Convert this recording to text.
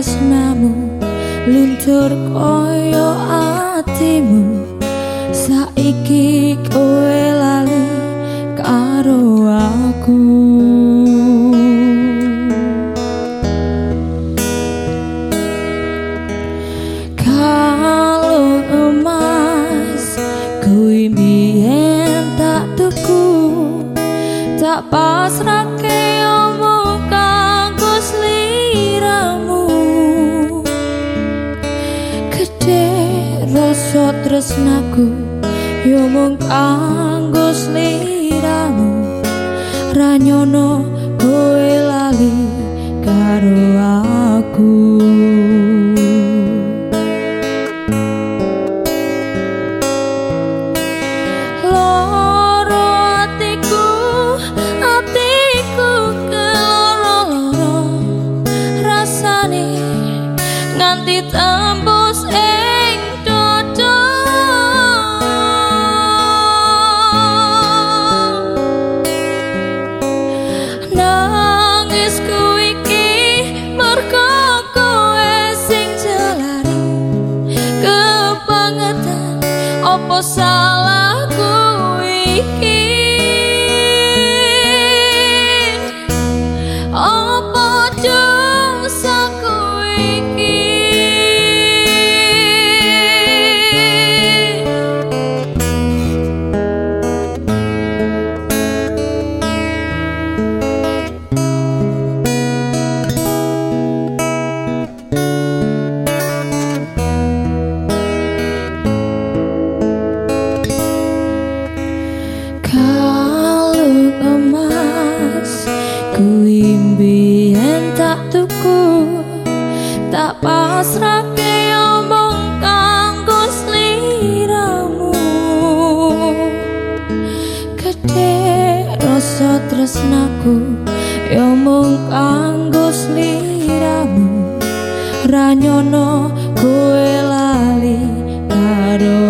tresnamu luntur koyo atimu rasa tresnaku yo mung kanggo sliramu ranyono kowe lali karo aku pasrake omong kanggo sliramu. Gede rasa tresnaku yo mung kanggo sliramu. Ranyono kowe lali karo